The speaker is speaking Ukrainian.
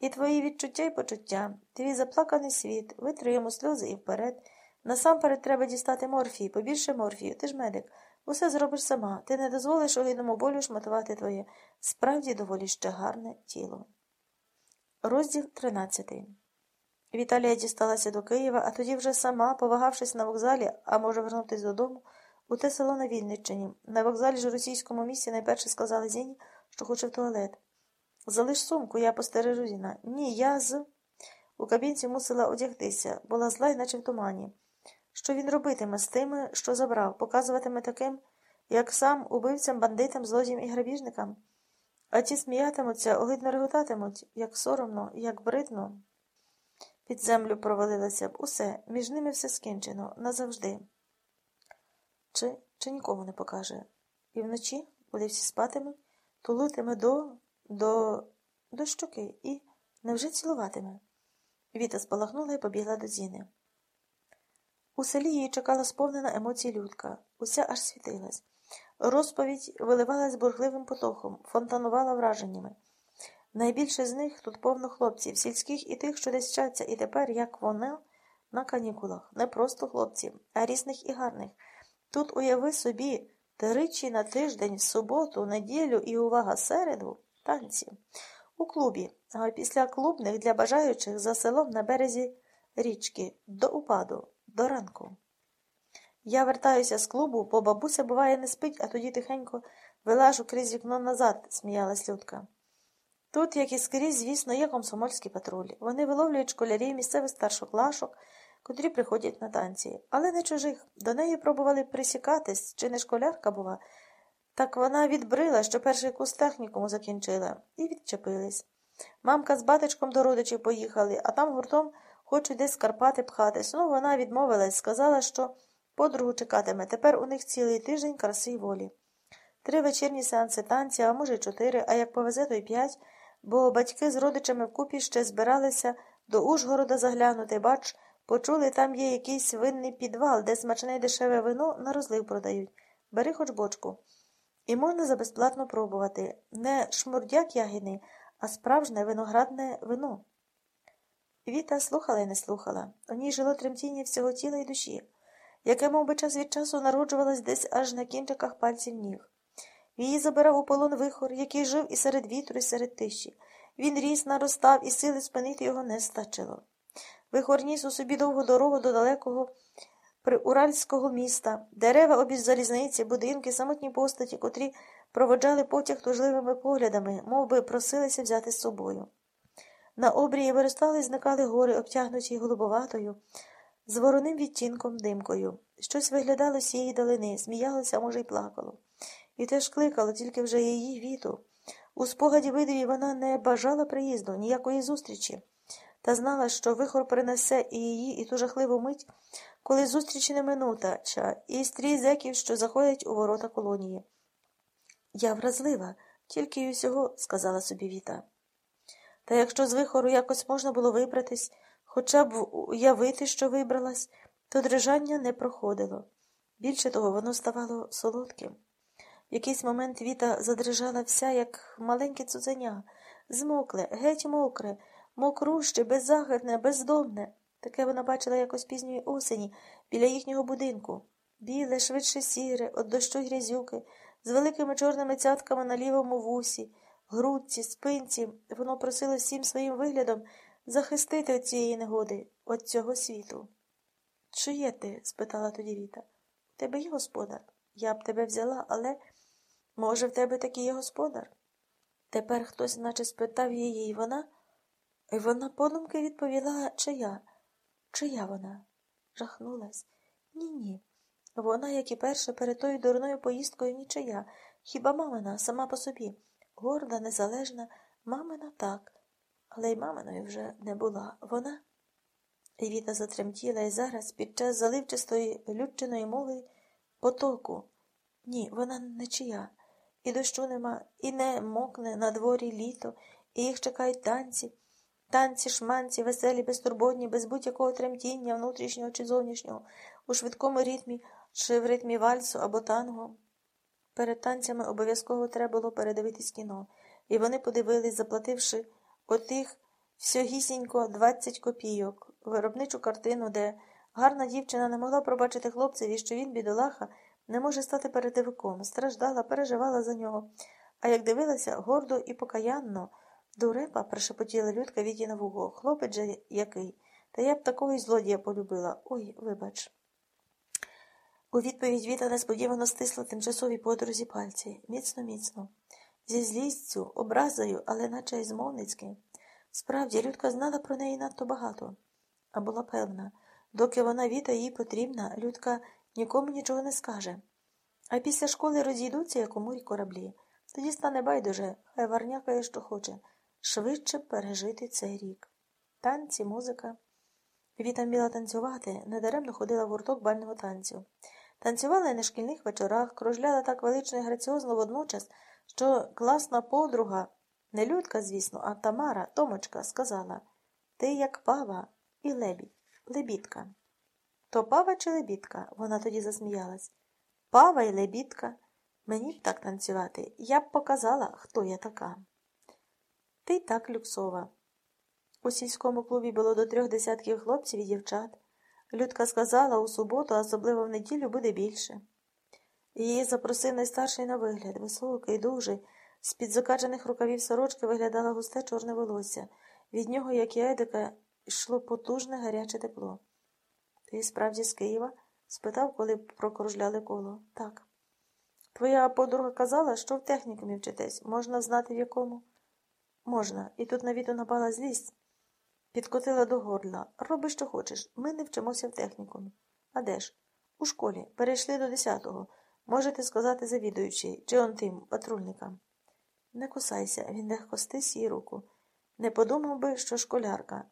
І твої відчуття і почуття, твій заплаканий світ, витриємо сльози і вперед. Насамперед треба дістати морфії, побільше морфію, ти ж медик. Усе зробиш сама. Ти не дозволиш огидному болю шматувати твоє справді доволі ще гарне тіло. Розділ 13 Віталія дісталася до Києва, а тоді вже сама, повагавшись на вокзалі, а може вернутися додому, у те село на Вінниччині. На вокзалі ж у російському місці найперше сказали Зіні, що хоче в туалет. Залиш сумку, я постережу Зіна. Ні, я з. У кабінці мусила одягтися, була зла наче в тумані. Що він робитиме з тими, що забрав, показуватиме таким, як сам убивцям, бандитам, злодіям і грабіжникам? А ті сміятимуться, огидно реготатимуть, як соромно, як бридно. Під землю провалилася б усе, між ними все скінчено, назавжди. Чи чи нікому не покаже? І вночі, коли всі спатимуть, тулитиме до, до, до щоки і невже цілуватиме? Віта спалахнула і побігла до Зіни. У селі її чекала сповнена емоцій людка, уся аж світилась. Розповідь виливалась бурхливим потоком, фонтанувала враженнями. Найбільше з них тут повно хлопців, сільських і тих, що десь вчаться, і тепер, як вона, на канікулах, не просто хлопців, а різних і гарних. Тут уяви собі тричі на тиждень, в суботу, неділю і увага середу танці. У клубі, а після клубних для бажаючих за селом на березі річки до упаду, до ранку. Я вертаюся з клубу, бо бабуся, буває, не спить, а тоді тихенько вилажу крізь вікно назад, сміялась Людка. Тут, як і скрізь, звісно, є комсомольські патрулі. Вони виловлюють школярів місцевих старшоклашок, котрі приходять на танці, але не чужих. До неї пробували присікатись, чи не школярка була. Так вона відбрила, що перший курс технікуму закінчила, і відчепились. Мамка з батечком до родичів поїхали, а там гуртом хочуть десь Карпати пхатись. Ну, вона відмовилась, сказала, що подругу чекатиме. Тепер у них цілий тиждень краси й волі. Три вечірні сеанси танці, а може, чотири, а як повезе, то й п'ять, бо батьки з родичами вкупі ще збиралися до Ужгорода заглянути, бач, почули, там є якийсь винний підвал, де смачне дешеве вино на розлив продають. Бери хоч бочку. І можна за безплатно пробувати. Не шмурдяк ягідний, а справжнє виноградне вино. Віта слухала і не слухала. У ній жило тремтіння всього тіла і душі, яке, мов би, час від часу народжувалось десь аж на кінчиках пальців ніг. Її забирав у полон вихор, який жив і серед вітру, і серед тиші. Він ріс, наростав, і сили спинити його не стачило. Вихор ніс у собі довгу дорогу до далекого приуральського міста, дерева обіж залізниці, будинки, самотні постаті, котрі проводжали потяг тужливими поглядами, мов би просилися взяти з собою. На обрії виростали і зникали гори, обтягнуті голубоватою, з вороним відтінком димкою. Щось виглядало з цієї долини, сміялося, може, й плакало. І теж кликало тільки вже її віту. У спогаді видові вона не бажала приїзду, ніякої зустрічі, та знала, що вихор принесе і її, і ту жахливу мить, коли зустрічі не минута, і стрій зеків, що заходять у ворота колонії. Я вразлива, тільки й усього, сказала собі Віта. Та якщо з вихору якось можна було вибратись, хоча б уявити, що вибралась, то дрижання не проходило. Більше того, воно ставало солодким. В якийсь момент Віта задрижала вся, як маленьке цуценя, змокле, геть мокре, мокруще, беззахитне, бездомне. Таке вона бачила якось пізньої осені біля їхнього будинку. Біле, швидше сіре, от дощу грязюки, з великими чорними цятками на лівому вусі, грудці, спинці. Воно просило всім своїм виглядом захистити від цієї негоди, від цього світу. Чи є ти? спитала тоді Віта. Тебе є господар? Я б тебе взяла, але, може, в тебе такий є господар? Тепер хтось, наче спитав її, і вона, і вона подумки відповіла, чия. Чия вона? Жахнулась. Ні, ні. Вона, як і перша, перед тою дурною поїздкою нічия. Хіба мамина сама по собі? Горда, незалежна, мамина так, але й маминою вже не була. Вона. Віта затремтіла і зараз, під час заливчистої лючиної мови, потоку. Ні, вона не чия. І дощу нема, і не мокне на дворі літо, і їх чекають танці. Танці, шманці, веселі, безтурботні, без будь-якого тремтіння, внутрішнього чи зовнішнього, у швидкому ритмі чи в ритмі вальсу або танго. Перед танцями обов'язково треба було передивитись кіно, і вони подивились, заплативши отих всьогісінько 20 копійок, виробничу картину, де гарна дівчина не могла пробачити хлопцеві, що він, бідолаха, не може стати передовиком, страждала, переживала за нього. А як дивилася, гордо і покаянно, дурепа, прошепотіла Людка Віті на вуго. Хлопець же який. Та я б такого й злодія полюбила. Ой, вибач. У відповідь Віта несподівано стисла тимчасові подрузі пальці. Міцно, міцно. Зі злістю, образою, але наче й змовницьки. Справді, Людка знала про неї надто багато. А була певна, доки вона Віта їй потрібна, Людка нікому нічого не скаже. А після школи розійдуться, як у морі кораблі. Тоді стане байдуже, хай варнякає, що хоче, швидше пережити цей рік. Танці, музика. Віта вміла танцювати, недаремно ходила в гурток бального танцю. Танцювала й на шкільних вечорах, кружляла так велично і граціозно водночас, що класна подруга, не Людка, звісно, а Тамара, Томочка, сказала Ти як пава і лебідь, лебідка. То пава чи лебідка? Вона тоді засміялась. Пава і лебідка. Мені б так танцювати. Я б показала, хто я така. Ти так люксова. У сільському клубі було до трьох десятків хлопців і дівчат. Людка сказала, у суботу, особливо в неділю, буде більше. Її запросив найстарший на вигляд, високий, дужий, з під закаджених рукавів сорочки виглядало густе чорне волосся. Від нього, як і Едика, йшло потужне гаряче тепло. Ти справді з Києва? спитав, коли прокружляли коло. Так. Твоя подруга казала, що в технікумі вчитесь. Можна знати, в якому? Можна. І тут на віту напала злість. Підкотила до горла. Роби, що хочеш. Ми не вчимося в технікумі. А де ж? У школі. Перейшли до десятого. Можете сказати завідуючий, чи он тим, патрульникам. Не кусайся, він легко стис її руку. Не подумав би, що школярка.